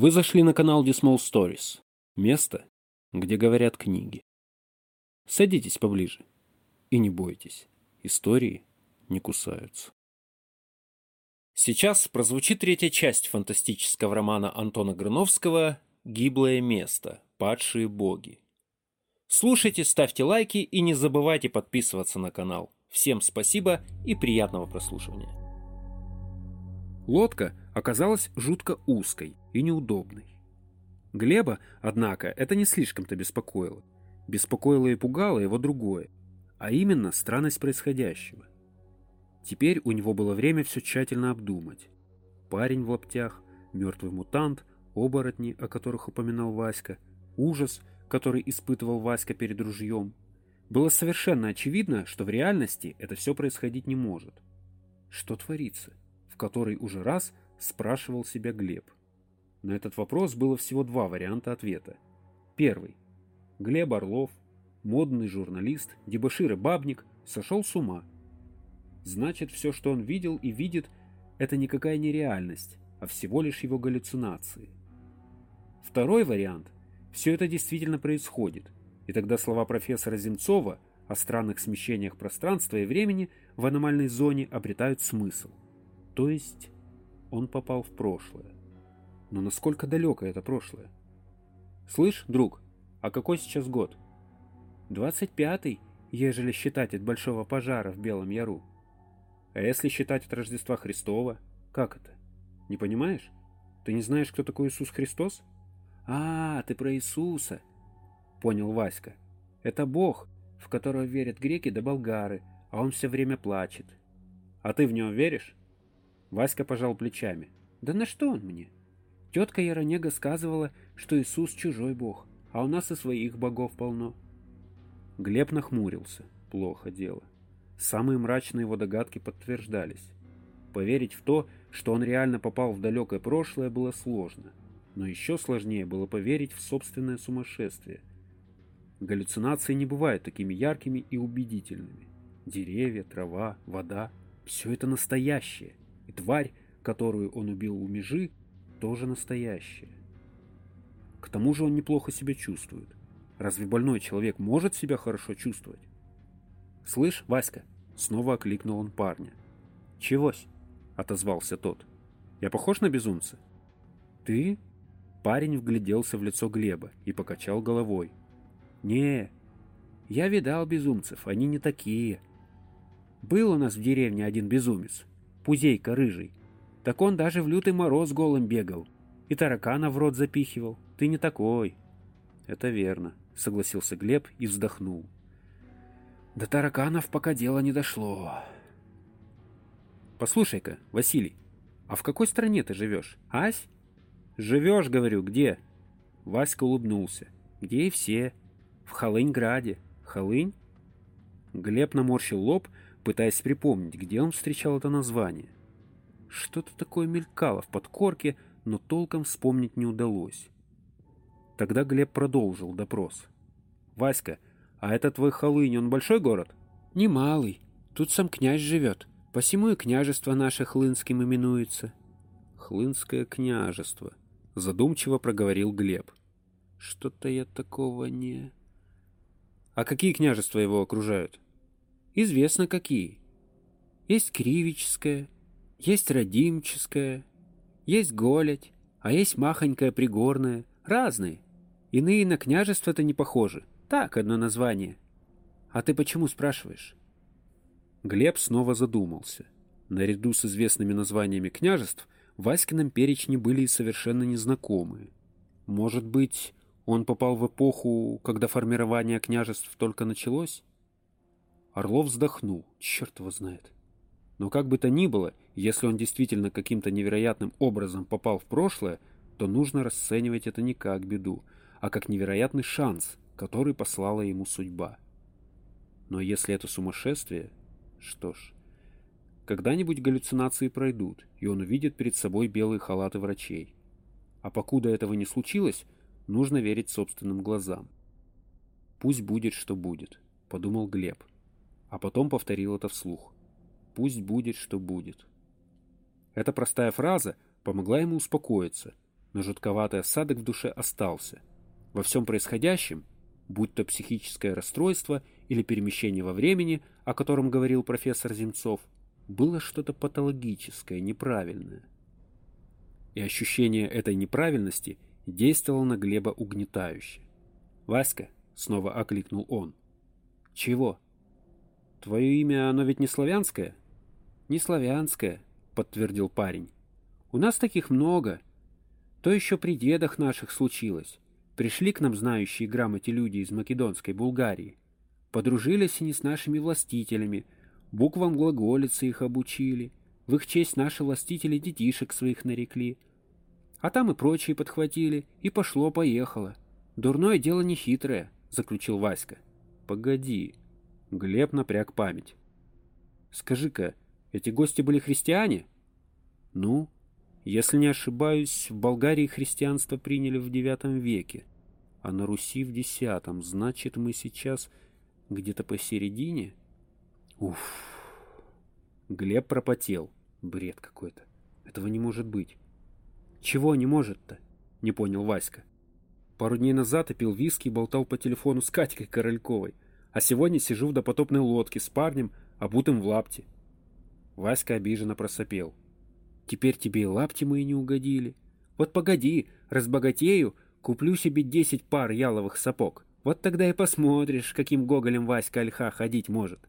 Вы зашли на канал Dismal Stories. Место, где говорят книги. Садитесь поближе. И не бойтесь. Истории не кусаются. Сейчас прозвучит третья часть фантастического романа Антона Грановского «Гиблое место. Падшие боги». Слушайте, ставьте лайки и не забывайте подписываться на канал. Всем спасибо и приятного прослушивания. Лодка оказалась жутко узкой и неудобной. Глеба, однако, это не слишком-то беспокоило. Беспокоило и пугало его другое, а именно странность происходящего. Теперь у него было время все тщательно обдумать. Парень в лаптях, мертвый мутант, оборотни, о которых упоминал Васька, ужас, который испытывал Васька перед ружьем. Было совершенно очевидно, что в реальности это все происходить не может. Что творится? В который уже раз спрашивал себя Глеб. На этот вопрос было всего два варианта ответа. Первый. Глеб Орлов, модный журналист, дебошир и бабник, сошел с ума. Значит, все, что он видел и видит, это никакая не реальность, а всего лишь его галлюцинации. Второй вариант. Все это действительно происходит, и тогда слова профессора Земцова о странных смещениях пространства и времени в аномальной зоне обретают смысл. То есть он попал в прошлое. Но насколько далеко это прошлое? Слышь, друг, а какой сейчас год? Двадцать пятый, ежели считать от большого пожара в Белом Яру. А если считать от Рождества Христова, как это? Не понимаешь? Ты не знаешь, кто такой Иисус Христос? А, ты про Иисуса, понял Васька. Это Бог, в которого верят греки да болгары, а он все время плачет. А ты в него веришь? Васька пожал плечами. Да на что он мне? Тетка Яронега сказывала, что Иисус чужой бог, а у нас и своих богов полно. Глеб нахмурился. Плохо дело. Самые мрачные его догадки подтверждались. Поверить в то, что он реально попал в далекое прошлое, было сложно. Но еще сложнее было поверить в собственное сумасшествие. Галлюцинации не бывают такими яркими и убедительными. Деревья, трава, вода – все это настоящее. И тварь, которую он убил у межи, тоже настоящее. К тому же он неплохо себя чувствует. Разве больной человек может себя хорошо чувствовать? «Слышь, Васька!» — снова окликнул он парня. «Чегось?» — отозвался тот. «Я похож на безумца?» «Ты?» Парень вгляделся в лицо Глеба и покачал головой. «Не, я видал безумцев, они не такие. Был у нас в деревне один безумец, пузейка рыжий, так он даже в лютый мороз голым бегал. И таракана в рот запихивал. Ты не такой. Это верно, согласился Глеб и вздохнул. До тараканов пока дело не дошло. Послушай-ка, Василий, а в какой стране ты живешь, Ась? Живешь, говорю, где? Васька улыбнулся. Где и все. В Холыньграде. Холынь? Глеб наморщил лоб, пытаясь припомнить, где он встречал это название. Что-то такое мелькало в подкорке, но толком вспомнить не удалось. Тогда Глеб продолжил допрос. «Васька, а это твой Холынь, он большой город?» «Немалый. Тут сам князь живет. Посему и княжество наше Хлынским именуется». «Хлынское княжество», — задумчиво проговорил Глеб. «Что-то я такого не...» «А какие княжества его окружают?» «Известно какие. Есть Кривическое, есть родимческая, есть голядь, а есть махонькая пригорная, разные. Иные на княжество-то не похожи. Так, одно название. А ты почему спрашиваешь? Глеб снова задумался. Наряду с известными названиями княжеств в перечне были и совершенно незнакомые. Может быть, он попал в эпоху, когда формирование княжеств только началось? Орлов вздохнул. Черт его знает. Но как бы то ни было, если он действительно каким-то невероятным образом попал в прошлое, то нужно расценивать это не как беду, а как невероятный шанс, который послала ему судьба. Но если это сумасшествие, что ж, когда-нибудь галлюцинации пройдут, и он увидит перед собой белые халаты врачей. А покуда этого не случилось, нужно верить собственным глазам. «Пусть будет, что будет», — подумал Глеб, а потом повторил это вслух пусть будет, что будет. Эта простая фраза помогла ему успокоиться, но жутковатый осадок в душе остался. Во всем происходящем, будь то психическое расстройство или перемещение во времени, о котором говорил профессор Земцов, было что-то патологическое, неправильное. И ощущение этой неправильности действовало на Глеба угнетающе. «Васька!» — снова окликнул он. «Чего?» «Твое имя, оно ведь не славянское?» «Не славянское», — подтвердил парень. «У нас таких много. То еще при дедах наших случилось. Пришли к нам знающие грамоте люди из Македонской Булгарии. Подружились они с нашими властителями, буквам глаголицы их обучили, в их честь наши властители детишек своих нарекли. А там и прочие подхватили, и пошло-поехало. Дурное дело не хитрое, заключил Васька. Погоди. Глеб напряг память. Скажи-ка, эти гости были христиане? Ну, если не ошибаюсь, в Болгарии христианство приняли в IX веке, а на Руси в X. Значит, мы сейчас где-то посередине? Уф. Глеб пропотел. Бред какой-то. Этого не может быть. Чего не может-то? Не понял Васька. Пару дней назад я пил виски и болтал по телефону с Катькой Корольковой, а сегодня сижу в допотопной лодке с парнем, обутым в лапте. Васька обиженно просопел. Теперь тебе и лапти мои не угодили. Вот погоди, разбогатею, куплю себе десять пар яловых сапог. Вот тогда и посмотришь, каким гоголем Васька Ольха ходить может.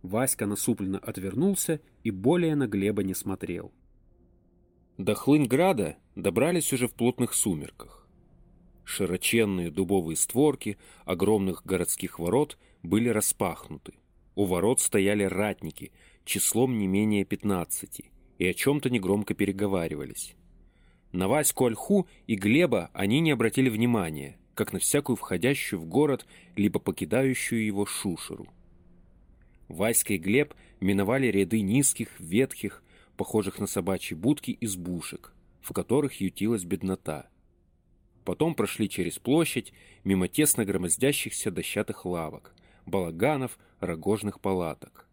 Васька насупленно отвернулся и более на Глеба не смотрел. До Хлыньграда добрались уже в плотных сумерках. Широченные дубовые створки огромных городских ворот были распахнуты. У ворот стояли ратники, числом не менее пятнадцати, и о чем-то негромко переговаривались. На Ваську Ольху и Глеба они не обратили внимания, как на всякую входящую в город либо покидающую его шушеру. Васька и Глеб миновали ряды низких, ветхих, похожих на собачьи будки избушек, в которых ютилась беднота. Потом прошли через площадь, мимо тесно громоздящихся дощатых лавок, балаганов, рогожных палаток.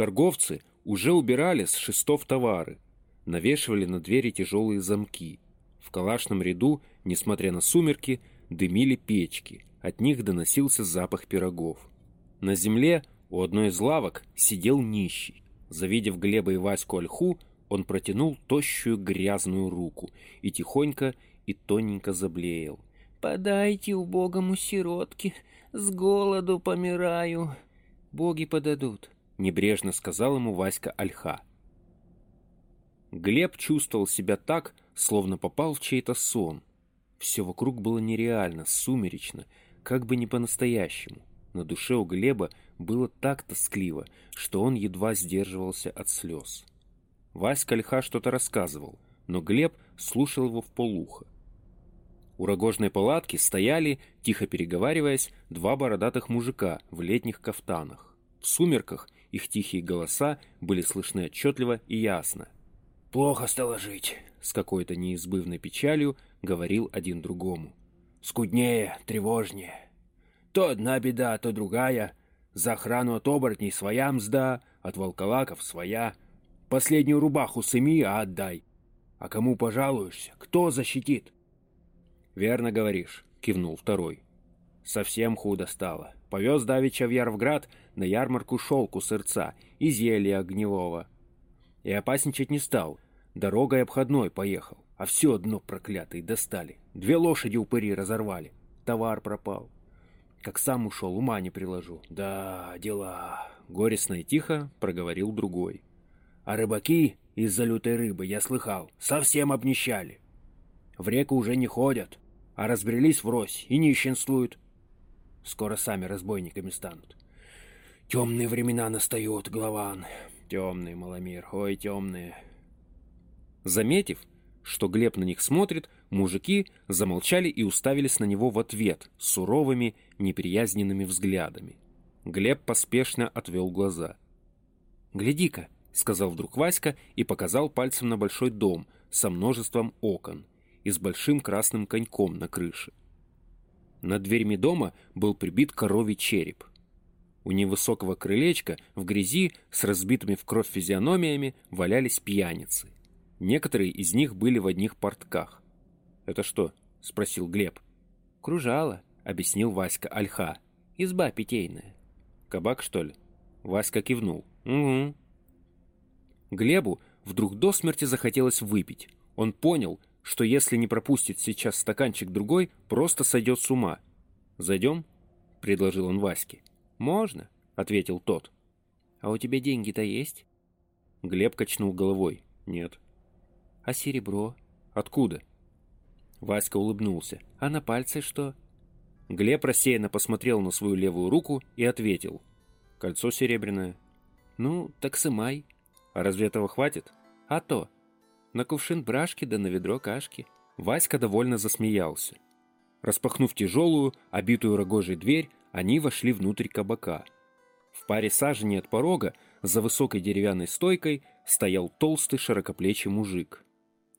Торговцы уже убирали с шестов товары, навешивали на двери тяжелые замки. В калашном ряду, несмотря на сумерки, дымили печки, от них доносился запах пирогов. На земле у одной из лавок сидел нищий. Завидев Глеба и Ваську Ольху, он протянул тощую грязную руку и тихонько и тоненько заблеял. «Подайте убогому сиротке, с голоду помираю». «Боги подадут», — небрежно сказал ему Васька Ольха. Глеб чувствовал себя так, словно попал в чей-то сон. Все вокруг было нереально, сумеречно, как бы не по-настоящему. На душе у Глеба было так тоскливо, что он едва сдерживался от слез. Васька Ольха что-то рассказывал, но Глеб слушал его в полухо. У рогожной палатки стояли, тихо переговариваясь, два бородатых мужика в летних кафтанах. В сумерках их тихие голоса были слышны отчетливо и ясно – «Плохо стало жить», — с какой-то неизбывной печалью говорил один другому. «Скуднее, тревожнее. То одна беда, то другая. За охрану от оборотней своя мзда, от волколаков своя. Последнюю рубаху сыми, а отдай. А кому пожалуешься, кто защитит?» «Верно говоришь», — кивнул второй. «Совсем худо стало. Повез Давича в Ярвград на ярмарку шелку сырца и зелья огневого. И опасничать не стал. Дорогой обходной поехал. А все одно проклятые достали. Две лошади упыри разорвали. Товар пропал. Как сам ушел, ума не приложу. Да, дела. Горестно и тихо проговорил другой. А рыбаки из-за лютой рыбы, я слыхал, совсем обнищали. В реку уже не ходят, а разбрелись врозь и нищенствуют. Скоро сами разбойниками станут. Темные времена настают, Главан. Темный Маломир, ой, темные. Заметив, что Глеб на них смотрит, мужики замолчали и уставились на него в ответ суровыми, неприязненными взглядами. Глеб поспешно отвел глаза. «Гляди-ка», — сказал вдруг Васька и показал пальцем на большой дом со множеством окон и с большим красным коньком на крыше. Над дверьми дома был прибит коровий череп. У невысокого крылечка в грязи с разбитыми в кровь физиономиями валялись пьяницы. Некоторые из них были в одних портках. «Это что?» — спросил Глеб. «Кружало», — объяснил Васька Альха. «Изба питейная». «Кабак, что ли?» Васька кивнул. «Угу». Глебу вдруг до смерти захотелось выпить. Он понял, что если не пропустит сейчас стаканчик другой, просто сойдет с ума. «Зайдем?» — предложил он Ваське. «Можно», — ответил тот. «А у тебя деньги-то есть?» Глеб качнул головой. «Нет». «А серебро?» «Откуда?» Васька улыбнулся. «А на пальце что?» Глеб рассеянно посмотрел на свою левую руку и ответил. «Кольцо серебряное». «Ну, так сымай». «А разве этого хватит?» «А то. На кувшин брашки да на ведро кашки». Васька довольно засмеялся. Распахнув тяжелую, обитую рогожей дверь, они вошли внутрь кабака. В паре саженей от порога, за высокой деревянной стойкой, стоял толстый широкоплечий мужик.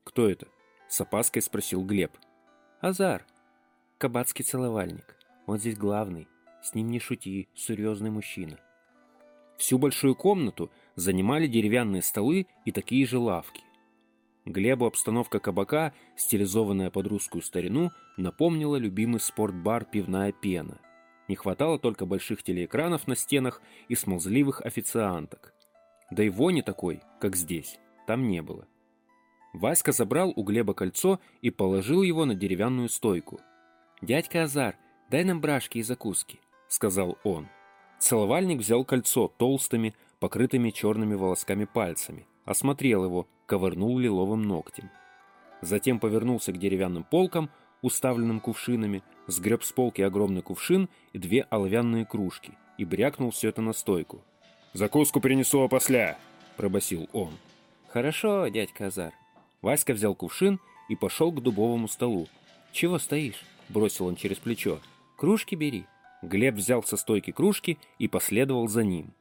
«Кто это?» — с опаской спросил Глеб. «Азар. Кабацкий целовальник. Он здесь главный. С ним не шути, серьезный мужчина». Всю большую комнату занимали деревянные столы и такие же лавки. Глебу обстановка кабака, стилизованная под русскую старину, напомнила любимый спортбар «Пивная пена». Не хватало только больших телеэкранов на стенах и смолзливых официанток. Да и вони такой, как здесь, там не было. Васька забрал у Глеба кольцо и положил его на деревянную стойку. «Дядька Азар, дай нам брашки и закуски», — сказал он. Целовальник взял кольцо толстыми, покрытыми черными волосками пальцами, осмотрел его, ковырнул лиловым ногтем. Затем повернулся к деревянным полкам, уставленным кувшинами, сгреб с полки огромный кувшин и две оловянные кружки и брякнул все это на стойку. «Закуску принесу опосля!» – пробасил он. «Хорошо, дядька Азар». Васька взял кувшин и пошел к дубовому столу. «Чего стоишь?» – бросил он через плечо. «Кружки бери». Глеб взял со стойки кружки и последовал за ним.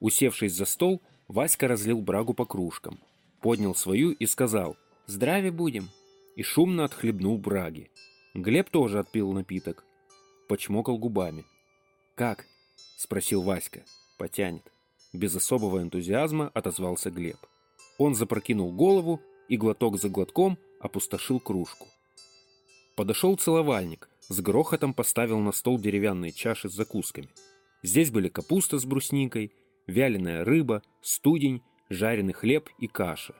Усевшись за стол, Васька разлил брагу по кружкам поднял свою и сказал «Здравия будем!» и шумно отхлебнул браги. Глеб тоже отпил напиток. Почмокал губами. «Как?» — спросил Васька. «Потянет». Без особого энтузиазма отозвался Глеб. Он запрокинул голову и глоток за глотком опустошил кружку. Подошел целовальник, с грохотом поставил на стол деревянные чаши с закусками. Здесь были капуста с брусникой, вяленая рыба, студень жареный хлеб и каша.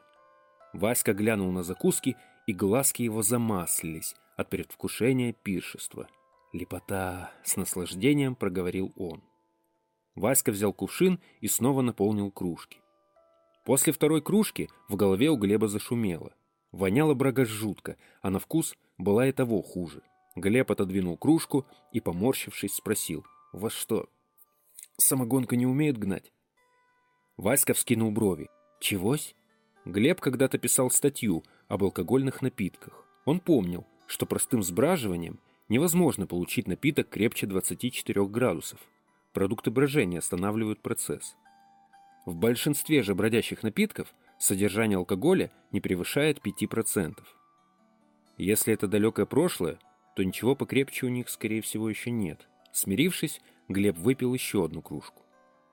Васька глянул на закуски, и глазки его замаслились от предвкушения пиршества. «Лепота!» — с наслаждением проговорил он. Васька взял кувшин и снова наполнил кружки. После второй кружки в голове у Глеба зашумело. Воняло брага жутко, а на вкус была и того хуже. Глеб отодвинул кружку и, поморщившись, спросил, «Вас что, самогонка не умеет гнать?» Васька вскинул брови. «Чегось?» Глеб когда-то писал статью об алкогольных напитках. Он помнил, что простым сбраживанием невозможно получить напиток крепче 24 градусов. Продукты брожения останавливают процесс. В большинстве же бродящих напитков содержание алкоголя не превышает 5%. Если это далекое прошлое, то ничего покрепче у них, скорее всего, еще нет. Смирившись, Глеб выпил еще одну кружку.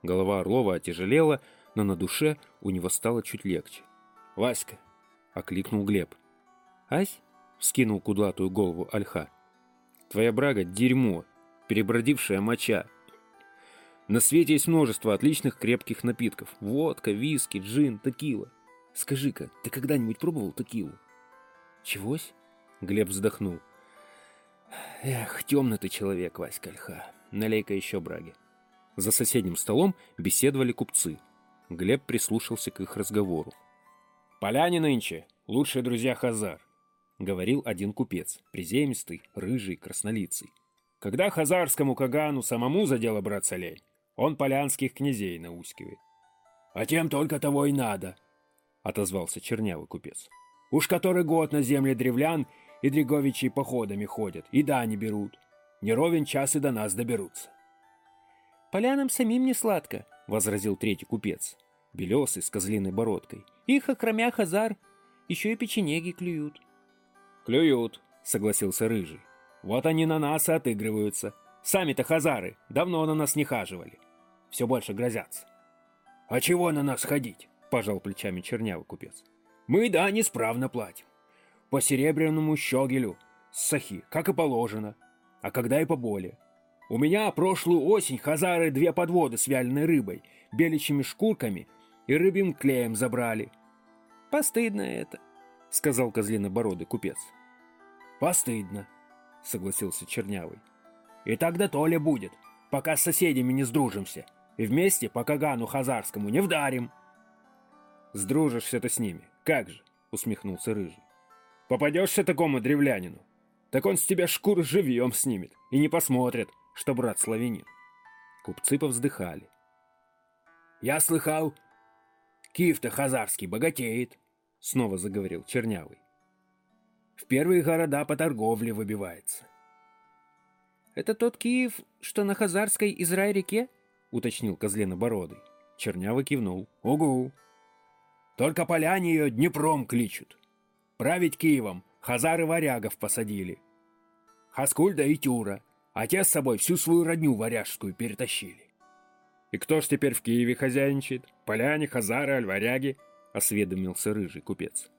Голова Орлова отяжелела, но на душе у него стало чуть легче. «Васька!» — окликнул Глеб. «Ась?» — вскинул кудлатую голову Альха. «Твоя брага — дерьмо, перебродившая моча. На свете есть множество отличных крепких напитков. Водка, виски, джин, текила. Скажи-ка, ты когда-нибудь пробовал текилу?» «Чегось?» — Глеб вздохнул. «Эх, темный ты человек, Васька Альха. Налей-ка еще браги». За соседним столом беседовали купцы. Глеб прислушался к их разговору. «Поляне нынче, лучшие друзья Хазар», — говорил один купец, приземистый, рыжий, краснолицый. «Когда хазарскому Кагану самому за дело браться лень, он полянских князей наускивает». «А тем только того и надо», — отозвался чернявый купец. «Уж который год на земле древлян и дреговичи походами ходят, и дани берут. Не ровен час и до нас доберутся». «Полянам самим не сладко», — возразил третий купец, белесый, с козлиной бородкой. «Их, окромя хазар, еще и печенеги клюют». «Клюют», — согласился Рыжий. «Вот они на нас и отыгрываются. Сами-то хазары давно на нас не хаживали. Все больше грозятся». «А чего на нас ходить?» — пожал плечами чернявый купец. Мы, да, несправно платим. По серебряному щегелю, с сахи, как и положено, а когда и поболее. У меня прошлую осень хазары две подводы с вяленой рыбой, беличьими шкурками и рыбьим клеем забрали. Постыдно это, сказал козлинобородый купец. Постыдно, согласился Чернявый. И тогда то ли будет, пока с соседями не сдружимся, и вместе по Кагану Хазарскому не вдарим. Сдружишься-то с ними, как же, усмехнулся Рыжий. Попадешься такому древлянину, так он с тебя шкуру живьем снимет и не посмотрит, что брат славянин. Купцы повздыхали. «Я слыхал, Киев-то хазарский богатеет», — снова заговорил Чернявый. «В первые города по торговле выбивается». «Это тот Киев, что на Хазарской Израиль-реке?» — уточнил Козленобородый. Чернявый кивнул. «Угу. Только поляне ее Днепром кличут. Править Киевом хазары варягов посадили. Хаскульда и Тюра, а те с собой всю свою родню варяжскую перетащили. «И кто ж теперь в Киеве хозяйничает? Поляне, хазары, альваряги?» — осведомился рыжий купец.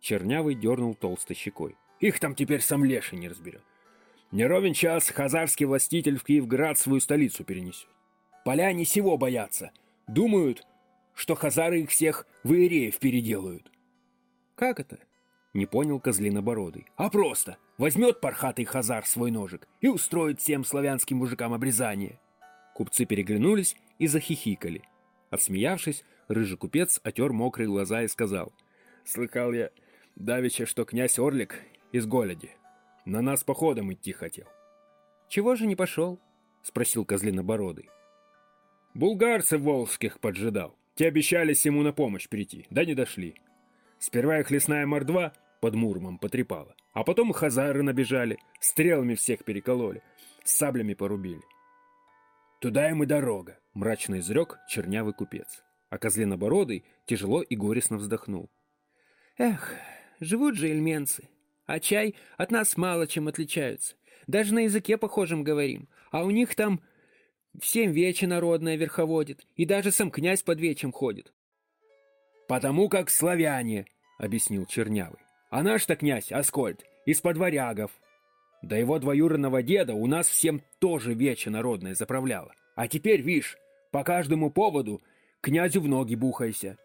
Чернявый дернул толстой щекой. «Их там теперь сам леший не разберет. Не ровен час хазарский властитель в Киевград свою столицу перенесет. Поляне сего боятся. Думают, что хазары их всех в Иереев переделают. «Как это?» Не понял козлинобородый. А просто возьмет пархатый хазар свой ножик и устроит всем славянским мужикам обрезание. Купцы переглянулись и захихикали. Отсмеявшись, рыжий купец отер мокрые глаза и сказал. «Слыхал я, давеча, что князь Орлик из Голоди на нас походом идти хотел». «Чего же не пошел?» — спросил козлинобородый. «Булгарцев волжских поджидал. Те обещались ему на помощь прийти, да не дошли. Сперва их лесная мордва под Мурмом потрепала. А потом хазары набежали, стрелами всех перекололи, саблями порубили. «Туда им и дорога», — мрачно изрек чернявый купец. А козленобородый тяжело и горестно вздохнул. «Эх, живут же эльменцы, а чай от нас мало чем отличаются. Даже на языке похожем говорим, а у них там всем вече народное верховодит, и даже сам князь под вечем ходит». «Потому как славяне», — объяснил Чернявый. А наш-то князь Аскольд из-под варягов. Да его двоюродного деда у нас всем тоже вече народное заправляло. А теперь, вишь, по каждому поводу князю в ноги бухайся.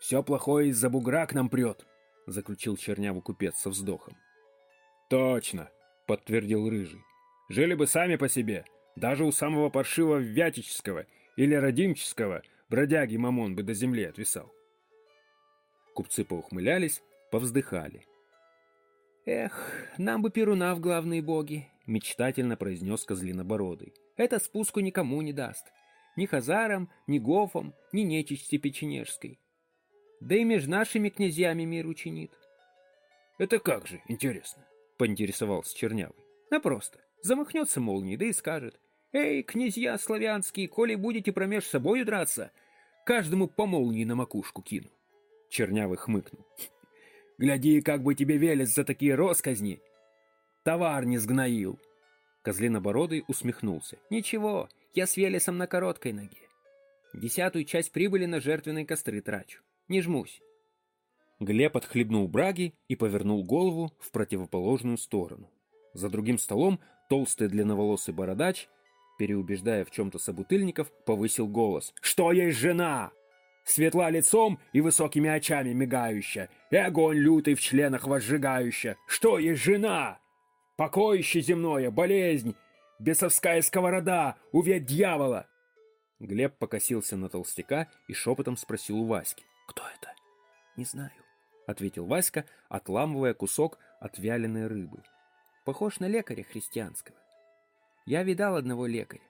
Все плохое из-за бугра к нам прет, — заключил чернявый купец со вздохом. Точно, — подтвердил Рыжий. Жили бы сами по себе, даже у самого паршивого Вятического или Родимческого бродяги Мамон бы до земли отвисал. Купцы поухмылялись, повздыхали. «Эх, нам бы Перуна в главные боги», — мечтательно произнес Козлинобородый. «Это спуску никому не даст. Ни хазарам, ни гофам, ни нечисти печенежской. Да и между нашими князьями мир учинит». «Это как же, интересно?» — поинтересовался Чернявый. «А просто. Замахнется молнией, да и скажет. «Эй, князья славянские, коли будете промеж собою драться, каждому по молнии на макушку кину». Чернявый хмыкнул. Гляди, как бы тебе велес за такие росказни. Товар не сгноил. Козлинобородый усмехнулся. Ничего, я с Велесом на короткой ноге. Десятую часть прибыли на жертвенные костры трачу. Не жмусь. Глеб отхлебнул браги и повернул голову в противоположную сторону. За другим столом толстый длинноволосый бородач, переубеждая в чем-то собутыльников, повысил голос. «Что есть жена? Светла лицом и высокими очами мигающая, и огонь лютый в членах возжигающая. Что есть жена? Покоище земное, болезнь, бесовская сковорода, увет дьявола. Глеб покосился на толстяка и шепотом спросил у Васьки. «Кто это?» «Не знаю», — ответил Васька, отламывая кусок от вяленой рыбы. «Похож на лекаря христианского. Я видал одного лекаря.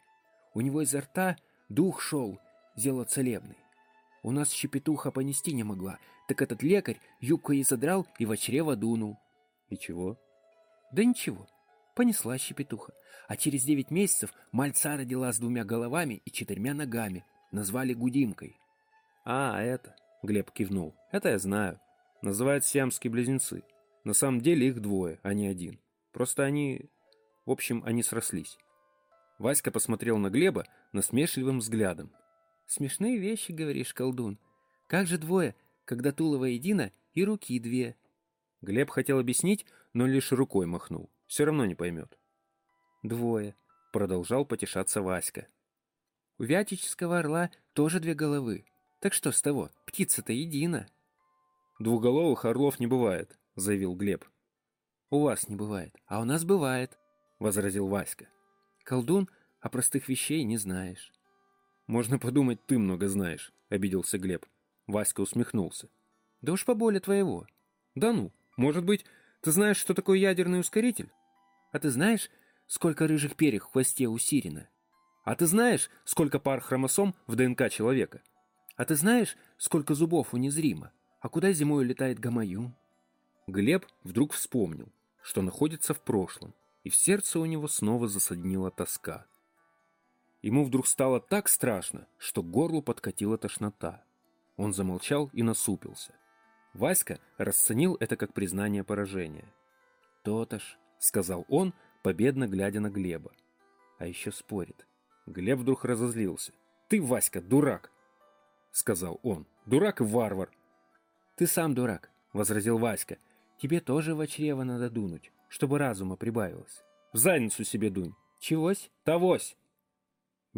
У него изо рта дух шел, зелоцелебный. У нас щепетуха понести не могла, так этот лекарь юбку ей задрал и в чрево дунул. И чего? Да ничего. Понесла щепетуха. А через девять месяцев мальца родила с двумя головами и четырьмя ногами. Назвали Гудимкой. А, это... Глеб кивнул. Это я знаю. Называют сиамские близнецы. На самом деле их двое, а не один. Просто они... В общем, они срослись. Васька посмотрел на Глеба насмешливым взглядом. Смешные вещи, говоришь, колдун. Как же двое, когда Тулова едина и руки две. Глеб хотел объяснить, но лишь рукой махнул. Все равно не поймет. Двое. Продолжал потешаться Васька. У вятического орла тоже две головы. Так что с того, птица-то едина. Двуголовых орлов не бывает, заявил Глеб. У вас не бывает, а у нас бывает, возразил Васька. Колдун, а простых вещей не знаешь. Можно подумать, ты много знаешь, обиделся Глеб. Васька усмехнулся. Да уж поболее твоего. Да ну, может быть, ты знаешь, что такое ядерный ускоритель? А ты знаешь, сколько рыжих перьев в хвосте у Сирина? А ты знаешь, сколько пар хромосом в ДНК человека? А ты знаешь, сколько зубов у незрима? А куда зимой летает гамаюн? Глеб вдруг вспомнил, что находится в прошлом, и в сердце у него снова засаднила тоска. Ему вдруг стало так страшно, что к горлу подкатила тошнота. Он замолчал и насупился. Васька расценил это как признание поражения. «То-то ж», — сказал он, победно глядя на Глеба. А еще спорит. Глеб вдруг разозлился. «Ты, Васька, дурак!» — сказал он. «Дурак и варвар!» «Ты сам дурак», — возразил Васька. «Тебе тоже в чрево надо дунуть, чтобы разума прибавилось». «В задницу себе дунь!» «Чегось?» «Тогось!»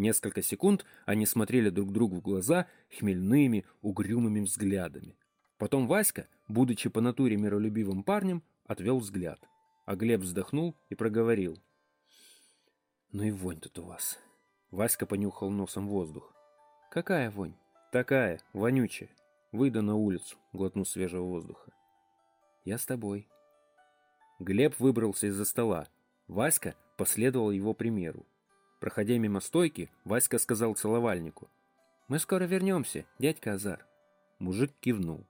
Несколько секунд они смотрели друг другу в глаза хмельными, угрюмыми взглядами. Потом Васька, будучи по натуре миролюбивым парнем, отвел взгляд. А Глеб вздохнул и проговорил. «Ну и вонь тут у вас». Васька понюхал носом воздух. «Какая вонь?» «Такая, вонючая. Выйду на улицу, глотну свежего воздуха». «Я с тобой». Глеб выбрался из-за стола. Васька последовал его примеру. Проходя мимо стойки, Васька сказал целовальнику. «Мы скоро вернемся, дядька Азар». Мужик кивнул.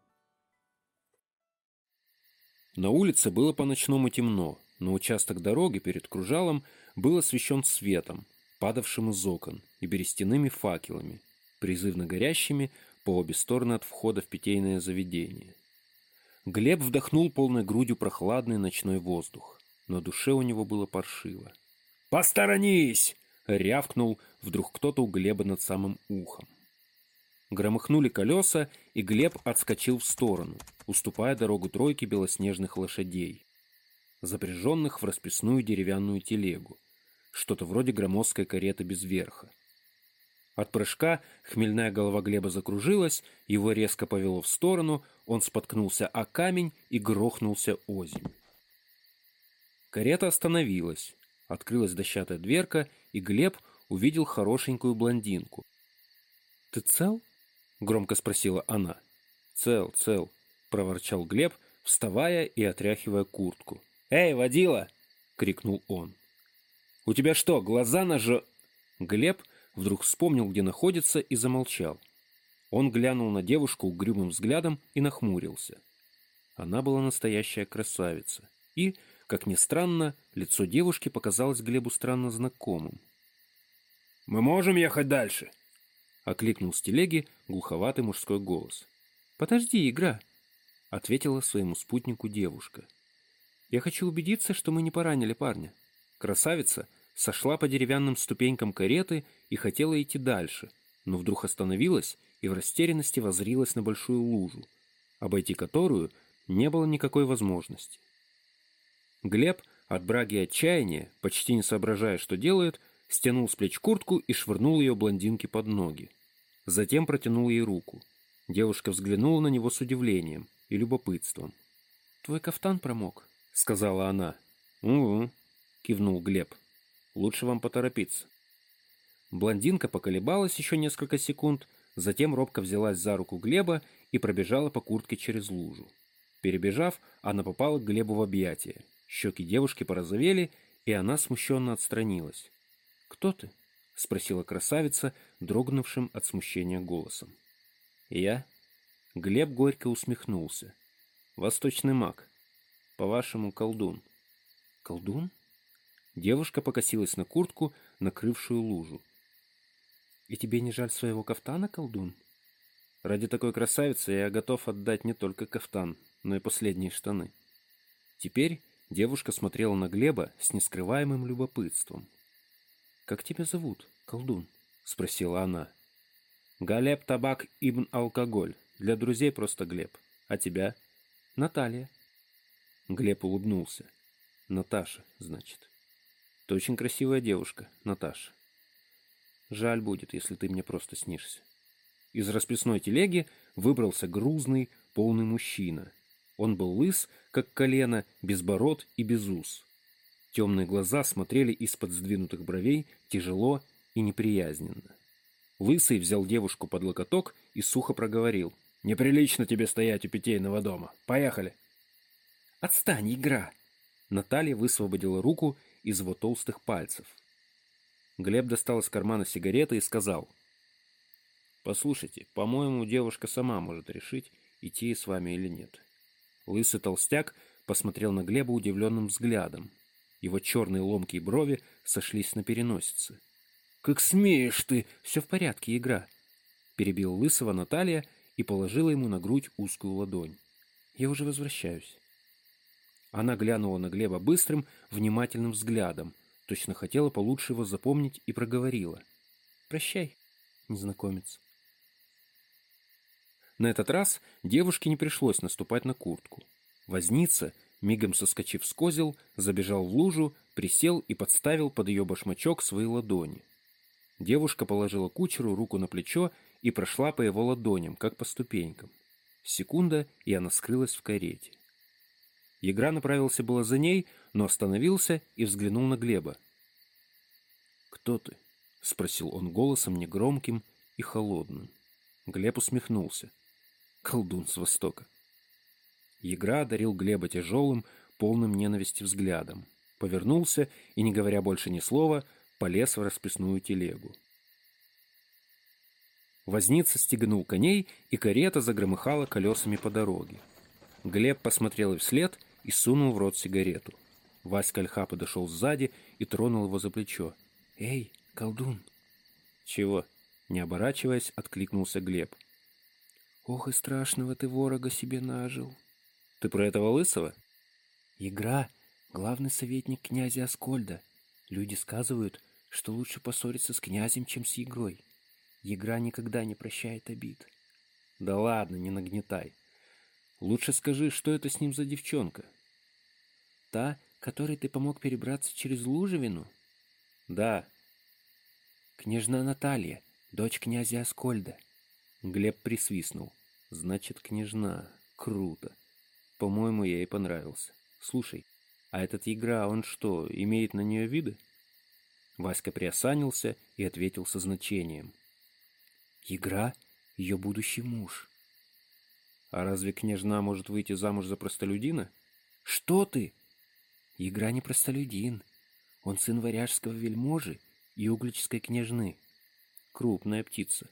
На улице было по-ночному темно, но участок дороги перед кружалом был освещен светом, падавшим из окон, и берестяными факелами, призывно горящими по обе стороны от входа в питейное заведение. Глеб вдохнул полной грудью прохладный ночной воздух. На душе у него было паршиво. «Посторонись!» — рявкнул вдруг кто-то у Глеба над самым ухом. Громыхнули колеса, и Глеб отскочил в сторону, уступая дорогу тройке белоснежных лошадей, запряженных в расписную деревянную телегу, что-то вроде громоздкой кареты без верха. От прыжка хмельная голова Глеба закружилась, его резко повело в сторону, он споткнулся о камень и грохнулся озимь. Карета остановилась, открылась дощатая дверка, и Глеб увидел хорошенькую блондинку. «Ты цел?» — громко спросила она. «Цел, цел», — проворчал Глеб, вставая и отряхивая куртку. «Эй, водила!» — крикнул он. «У тебя что, глаза на жо...» Глеб вдруг вспомнил, где находится, и замолчал. Он глянул на девушку угрюмым взглядом и нахмурился. Она была настоящая красавица. И, как ни странно, лицо девушки показалось Глебу странно знакомым. «Мы можем ехать дальше?» — окликнул с телеги глуховатый мужской голос. «Подожди, игра!» — ответила своему спутнику девушка. «Я хочу убедиться, что мы не поранили парня». Красавица сошла по деревянным ступенькам кареты и хотела идти дальше, но вдруг остановилась и в растерянности возрилась на большую лужу, обойти которую не было никакой возможности. Глеб от браги и отчаяния, почти не соображая, что делает, стянул с плеч куртку и швырнул ее блондинке под ноги. Затем протянул ей руку. Девушка взглянула на него с удивлением и любопытством. «Твой кафтан промок», — сказала она. «Угу», — кивнул Глеб. «Лучше вам поторопиться». Блондинка поколебалась еще несколько секунд, затем робко взялась за руку Глеба и пробежала по куртке через лужу. Перебежав, она попала к Глебу в объятия. Щеки девушки порозовели, и она смущенно отстранилась. «Кто ты?» — спросила красавица, дрогнувшим от смущения голосом. «Я?» Глеб горько усмехнулся. «Восточный маг. По-вашему, колдун». «Колдун?» Девушка покосилась на куртку, накрывшую лужу. «И тебе не жаль своего кафтана, колдун?» «Ради такой красавицы я готов отдать не только кафтан, но и последние штаны». Теперь девушка смотрела на Глеба с нескрываемым любопытством. «Как тебя зовут, колдун?» — спросила она. «Галеб Табак Ибн Алкоголь. Для друзей просто Глеб. А тебя?» Наталья. Глеб улыбнулся. Наташа, значит. Ты очень красивая девушка, Наташа. Жаль будет, если ты мне просто снишься. Из расписной телеги выбрался грузный, полный мужчина. Он был лыс, как колено, без бород и без ус. Темные глаза смотрели из-под сдвинутых бровей тяжело и неприязненно. Лысый взял девушку под локоток и сухо проговорил. «Неприлично тебе стоять у питейного дома. Поехали!» «Отстань, игра!» Наталья высвободила руку из его толстых пальцев. Глеб достал из кармана сигареты и сказал. «Послушайте, по-моему, девушка сама может решить, идти с вами или нет». Лысый толстяк посмотрел на Глеба удивленным взглядом. Его черные ломкие брови сошлись на переносице. «Как смеешь ты!» «Все в порядке, игра!» Перебил Лысого Наталья и положила ему на грудь узкую ладонь. «Я уже возвращаюсь». Она глянула на Глеба быстрым, внимательным взглядом, точно хотела получше его запомнить и проговорила. «Прощай, незнакомец». На этот раз девушке не пришлось наступать на куртку. Возница, мигом соскочив с козел, забежал в лужу, присел и подставил под ее башмачок свои ладони. Девушка положила кучеру руку на плечо и прошла по его ладоням, как по ступенькам. Секунда, и она скрылась в карете. Ягра направился было за ней, но остановился и взглянул на Глеба. «Кто ты?» — спросил он голосом негромким и холодным. Глеб усмехнулся. «Колдун с Востока». Ягра одарил Глеба тяжелым, полным ненависти взглядом, повернулся и, не говоря больше ни слова, полез в расписную телегу. Возница стегнул коней, и карета загромыхала колесами по дороге. Глеб посмотрел вслед и сунул в рот сигарету. Васька Ольха подошел сзади и тронул его за плечо. «Эй, колдун!» «Чего?» Не оборачиваясь, откликнулся Глеб. «Ох и страшного ты ворога себе нажил!» «Ты про этого лысого?» «Игра — главный советник князя Аскольда. Люди сказывают, что лучше поссориться с князем, чем с Егрой. Егра никогда не прощает обид. Да ладно, не нагнетай. Лучше скажи, что это с ним за девчонка? Та, которой ты помог перебраться через Лужевину? Да. Княжна Наталья, дочь князя Аскольда. Глеб присвистнул. Значит, княжна. Круто. По-моему, я ей понравился. Слушай, а этот Егра, он что, имеет на нее виды? Васька приосанился и ответил со значением. «Игра — ее будущий муж». «А разве княжна может выйти замуж за простолюдина?» «Что ты?» «Игра не простолюдин. Он сын варяжского вельможи и угличской княжны. Крупная птица.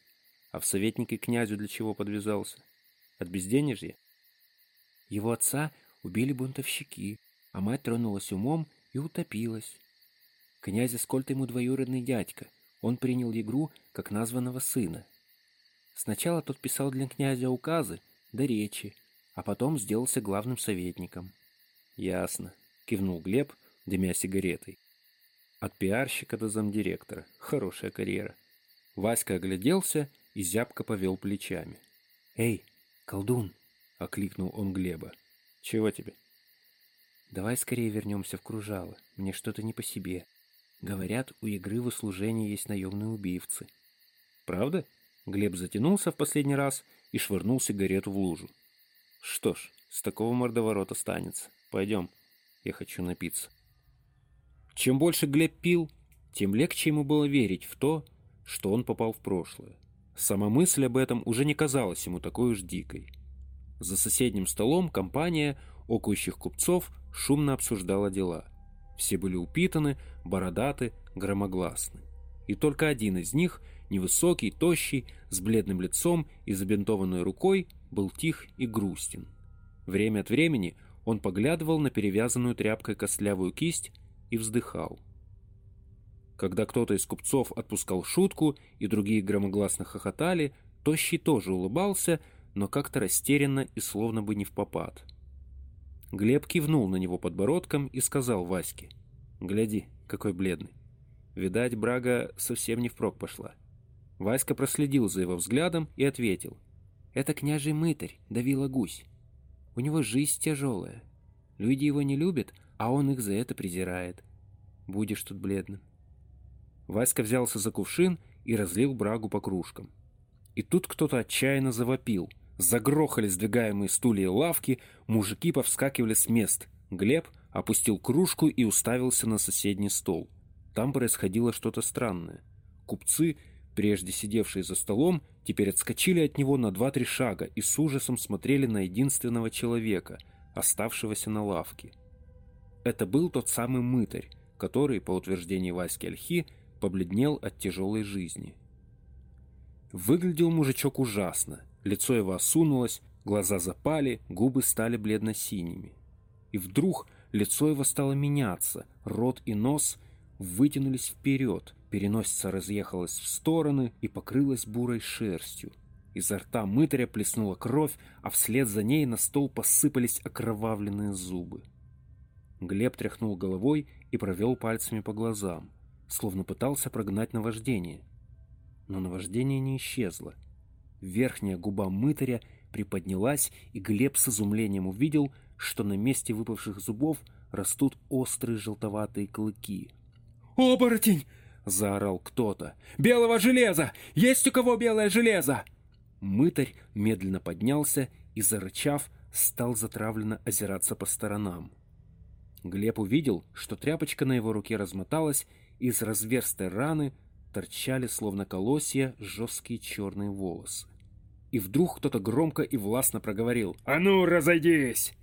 А в советнике князю для чего подвязался? От безденежья?» Его отца убили бунтовщики, а мать тронулась умом и утопилась. Князь Аскольд ему двоюродный дядька. Он принял игру как названного сына. Сначала тот писал для князя указы да речи, а потом сделался главным советником. «Ясно», — кивнул Глеб, дымя сигаретой. «От пиарщика до замдиректора. Хорошая карьера». Васька огляделся и зябко повел плечами. «Эй, колдун!» — окликнул он Глеба. «Чего тебе?» «Давай скорее вернемся в кружало. Мне что-то не по себе». Говорят, у игры в услужении есть наемные убийцы. Правда? Глеб затянулся в последний раз и швырнул сигарету в лужу. Что ж, с такого мордоворота станется. Пойдем, я хочу напиться. Чем больше Глеб пил, тем легче ему было верить в то, что он попал в прошлое. Сама мысль об этом уже не казалась ему такой уж дикой. За соседним столом компания окующих купцов шумно обсуждала дела – все были упитаны, бородаты, громогласны. И только один из них, невысокий, тощий, с бледным лицом и забинтованной рукой, был тих и грустен. Время от времени он поглядывал на перевязанную тряпкой костлявую кисть и вздыхал. Когда кто-то из купцов отпускал шутку и другие громогласно хохотали, Тощий тоже улыбался, но как-то растерянно и словно бы не в попад. Глеб кивнул на него подбородком и сказал Ваське. «Гляди, какой бледный. Видать, Брага совсем не впрок пошла». Васька проследил за его взглядом и ответил. «Это княжий мытарь, давила гусь. У него жизнь тяжелая. Люди его не любят, а он их за это презирает. Будешь тут бледным. Васька взялся за кувшин и разлил брагу по кружкам. И тут кто-то отчаянно завопил. Загрохали сдвигаемые стулья и лавки, мужики повскакивали с мест. Глеб опустил кружку и уставился на соседний стол. Там происходило что-то странное. Купцы, прежде сидевшие за столом, теперь отскочили от него на два-три шага и с ужасом смотрели на единственного человека, оставшегося на лавке. Это был тот самый мытарь, который, по утверждению Васьки Альхи, побледнел от тяжелой жизни. Выглядел мужичок ужасно, лицо его осунулось, глаза запали, губы стали бледно-синими. И вдруг лицо его стало меняться, рот и нос вытянулись вперед, переносица разъехалась в стороны и покрылась бурой шерстью. Изо рта мытаря плеснула кровь, а вслед за ней на стол посыпались окровавленные зубы. Глеб тряхнул головой и провел пальцами по глазам, словно пытался прогнать наваждение. Но наваждение не исчезло. Верхняя губа мытаря приподнялась, и Глеб с изумлением увидел, что на месте выпавших зубов растут острые желтоватые клыки. «Оборотень!» — заорал кто-то. «Белого железа! Есть у кого белое железо?» Мытарь медленно поднялся и, зарычав, стал затравленно озираться по сторонам. Глеб увидел, что тряпочка на его руке размоталась, из разверстой раны торчали, словно колосья, жесткие черные волосы. И вдруг кто-то громко и властно проговорил «А ну, разойдись!»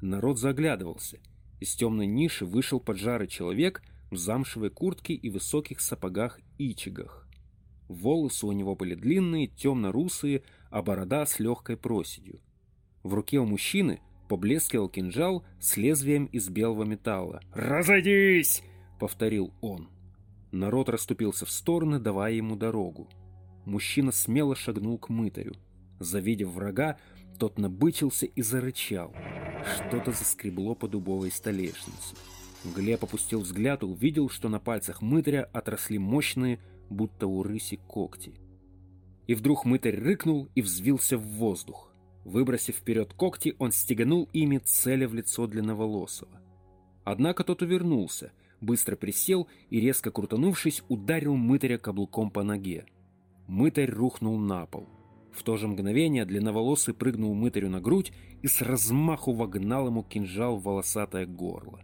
Народ заглядывался. Из темной ниши вышел поджарый человек в замшевой куртке и высоких сапогах-ичигах. Волосы у него были длинные, темно-русые, а борода с легкой проседью. В руке у мужчины поблескивал кинжал с лезвием из белого металла. «Разойдись!» — повторил он. Народ расступился в стороны, давая ему дорогу. Мужчина смело шагнул к мытарю. Завидев врага, тот набычился и зарычал. Что-то заскребло по дубовой столешнице. Глеб опустил взгляд и увидел, что на пальцах мытаря отросли мощные, будто у рыси, когти. И вдруг мытарь рыкнул и взвился в воздух. Выбросив вперед когти, он стеганул ими, целя в лицо длинноволосого. Однако тот увернулся, быстро присел и, резко крутанувшись, ударил мытаря каблуком по ноге. Мытарь рухнул на пол. В то же мгновение длинноволосый прыгнул мытарю на грудь и с размаху вогнал ему кинжал в волосатое горло.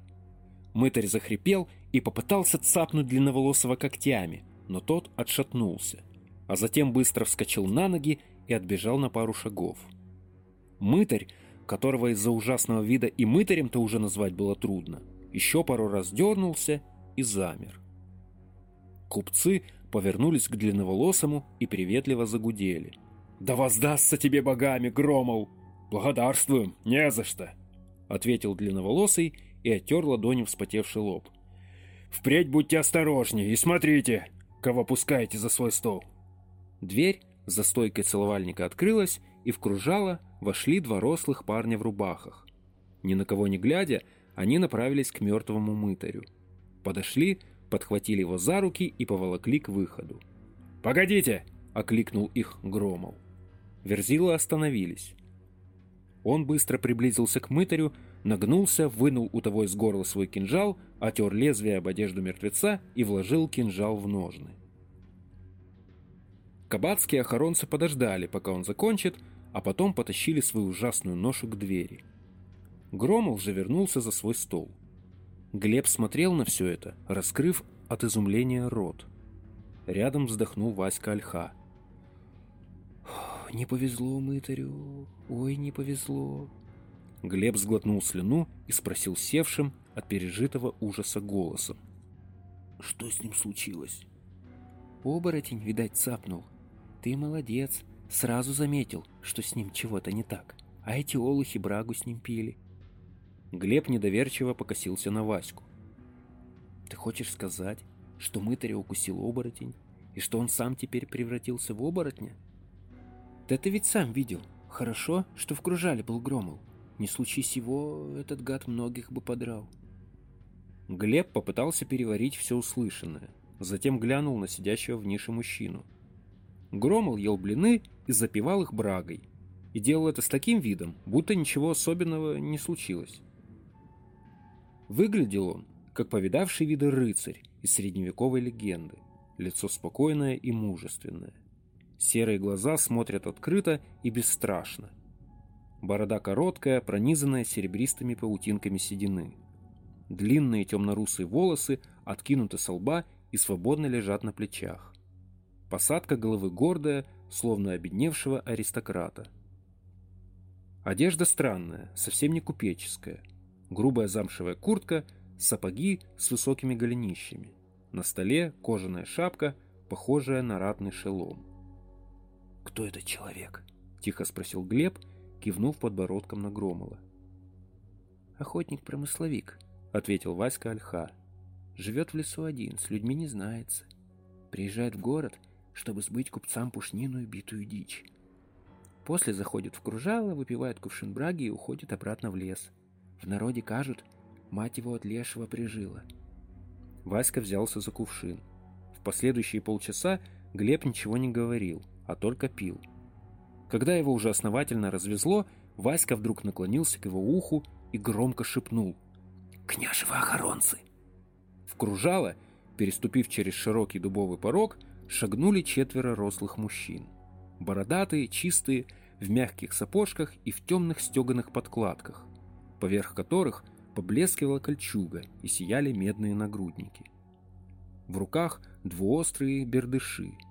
Мытарь захрипел и попытался цапнуть длинноволосого когтями, но тот отшатнулся, а затем быстро вскочил на ноги и отбежал на пару шагов. Мытарь, которого из-за ужасного вида и мытарем-то уже назвать было трудно, еще пару раз дернулся и замер. Купцы повернулись к длинноволосому и приветливо загудели. «Да воздастся тебе богами, Громол! Благодарствуем, не за что!» Ответил длинноволосый и оттер ладонью вспотевший лоб. «Впредь будьте осторожнее и смотрите, кого пускаете за свой стол!» Дверь за стойкой целовальника открылась, и в кружало вошли два рослых парня в рубахах. Ни на кого не глядя, они направились к мертвому мытарю. Подошли, подхватили его за руки и поволокли к выходу. «Погодите!» — окликнул их Громол. Верзилы остановились. Он быстро приблизился к мытарю, нагнулся, вынул у того из горла свой кинжал, отер лезвие об одежду мертвеца и вложил кинжал в ножны. Кабацкие охоронцы подождали, пока он закончит, а потом потащили свою ужасную ношу к двери. Громов же вернулся за свой стол. Глеб смотрел на все это, раскрыв от изумления рот. Рядом вздохнул Васька Альха. «Не повезло мытарю, ой, не повезло». Глеб сглотнул слюну и спросил севшим от пережитого ужаса голосом. «Что с ним случилось?» «Оборотень, видать, цапнул. Ты молодец, Сразу заметил, что с ним чего-то не так. А эти олухи брагу с ним пили. Глеб недоверчиво покосился на Ваську. «Ты хочешь сказать, что мытаря укусил оборотень, и что он сам теперь превратился в оборотня?» «Да ты ведь сам видел. Хорошо, что в кружале был Громол. Не случись его, этот гад многих бы подрал». Глеб попытался переварить все услышанное, затем глянул на сидящего в нише мужчину. Громол ел блины и запивал их брагой. и делал это с таким видом, будто ничего особенного не случилось. Выглядел он, как повидавший виды рыцарь из средневековой легенды, лицо спокойное и мужественное. Серые глаза смотрят открыто и бесстрашно. Борода короткая, пронизанная серебристыми паутинками седины. Длинные темно-русые волосы откинуты со лба и свободно лежат на плечах. Посадка головы гордая, словно обедневшего аристократа. Одежда странная, совсем не купеческая. Грубая замшевая куртка, сапоги с высокими голенищами. На столе кожаная шапка, похожая на ратный шелом. «Кто этот человек?» — тихо спросил Глеб, кивнув подбородком на Громова. «Охотник-промысловик», — ответил Васька Альха. «Живет в лесу один, с людьми не знается. Приезжает в город, чтобы сбыть купцам пушнину и битую дичь. После заходит в кружало, выпивает кувшин браги и уходит обратно в лес. В народе кажут, мать его от лешего прижила». Васька взялся за кувшин. В последующие полчаса Глеб ничего не говорил — а только пил. Когда его уже основательно развезло, Васька вдруг наклонился к его уху и громко шепнул «Княжевы охоронцы!». В кружало, переступив через широкий дубовый порог, шагнули четверо рослых мужчин. Бородатые, чистые, в мягких сапожках и в темных стеганых подкладках, поверх которых поблескивала кольчуга и сияли медные нагрудники. В руках двуострые бердыши –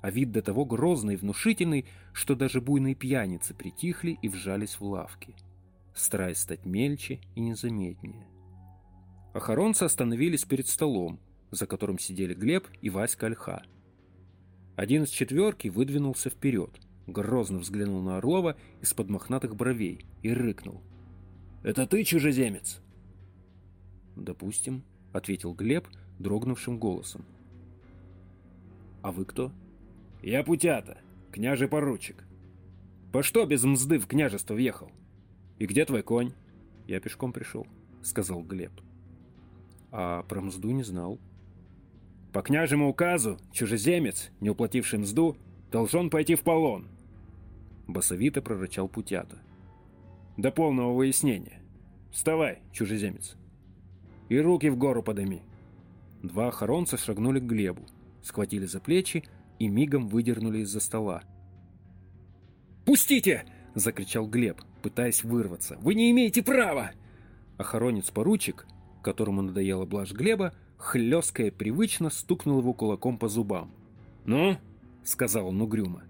а вид до того грозный и внушительный, что даже буйные пьяницы притихли и вжались в лавки, стараясь стать мельче и незаметнее. Охоронцы остановились перед столом, за которым сидели Глеб и Васька Ольха. Один из четверки выдвинулся вперед, грозно взглянул на Орлова из-под мохнатых бровей и рыкнул. «Это ты, чужеземец?» «Допустим», — ответил Глеб дрогнувшим голосом. «А вы кто?» «Я путята, княжий поручик. По что без мзды в княжество въехал? И где твой конь?» «Я пешком пришел», — сказал Глеб. «А про мзду не знал». «По княжему указу чужеземец, не уплативший мзду, должен пойти в полон», — басовито прорычал путята. «До полного выяснения. Вставай, чужеземец, и руки в гору подыми». Два охоронца шагнули к Глебу, схватили за плечи и мигом выдернули из-за стола. «Пустите!» — закричал Глеб, пытаясь вырваться. «Вы не имеете права!» Охоронец-поручик, которому надоела блажь Глеба, хлесткая привычно стукнул его кулаком по зубам. «Ну?» — сказал он угрюмо.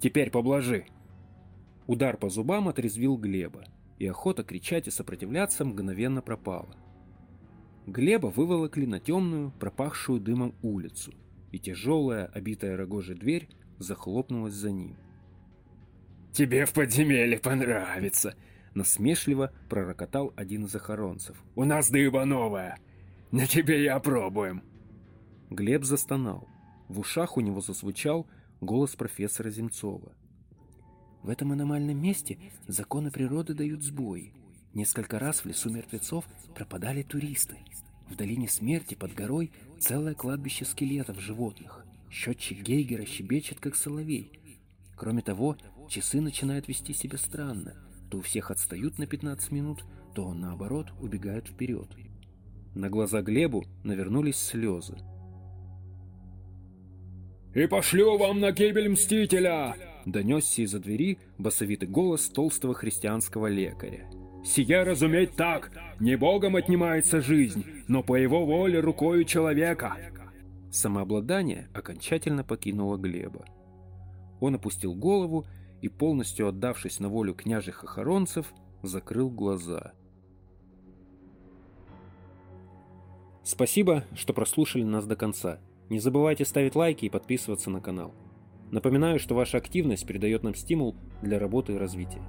«Теперь поблажи!» Удар по зубам отрезвил Глеба, и охота кричать и сопротивляться мгновенно пропала. Глеба выволокли на темную, пропахшую дымом улицу, и тяжелая, обитая рогожей дверь захлопнулась за ним. «Тебе в подземелье понравится!» Насмешливо пророкотал один из охоронцев. «У нас дыба новая! На тебе и опробуем!» Глеб застонал. В ушах у него зазвучал голос профессора Земцова. «В этом аномальном месте законы природы дают сбои. Несколько раз в лесу мертвецов пропадали туристы. В долине смерти под горой целое кладбище скелетов животных. Счетчик Гейгера щебечет, как соловей. Кроме того, часы начинают вести себя странно. То у всех отстают на 15 минут, то, наоборот, убегают вперед. На глаза Глебу навернулись слезы. «И пошлю вам на гибель Мстителя!» Донесся из-за двери басовитый голос толстого христианского лекаря. Сия разуметь так, не Богом отнимается жизнь, но по его воле рукою человека. Самообладание окончательно покинуло Глеба. Он опустил голову и, полностью отдавшись на волю княжих охоронцев, закрыл глаза. Спасибо, что прослушали нас до конца. Не забывайте ставить лайки и подписываться на канал. Напоминаю, что ваша активность придает нам стимул для работы и развития.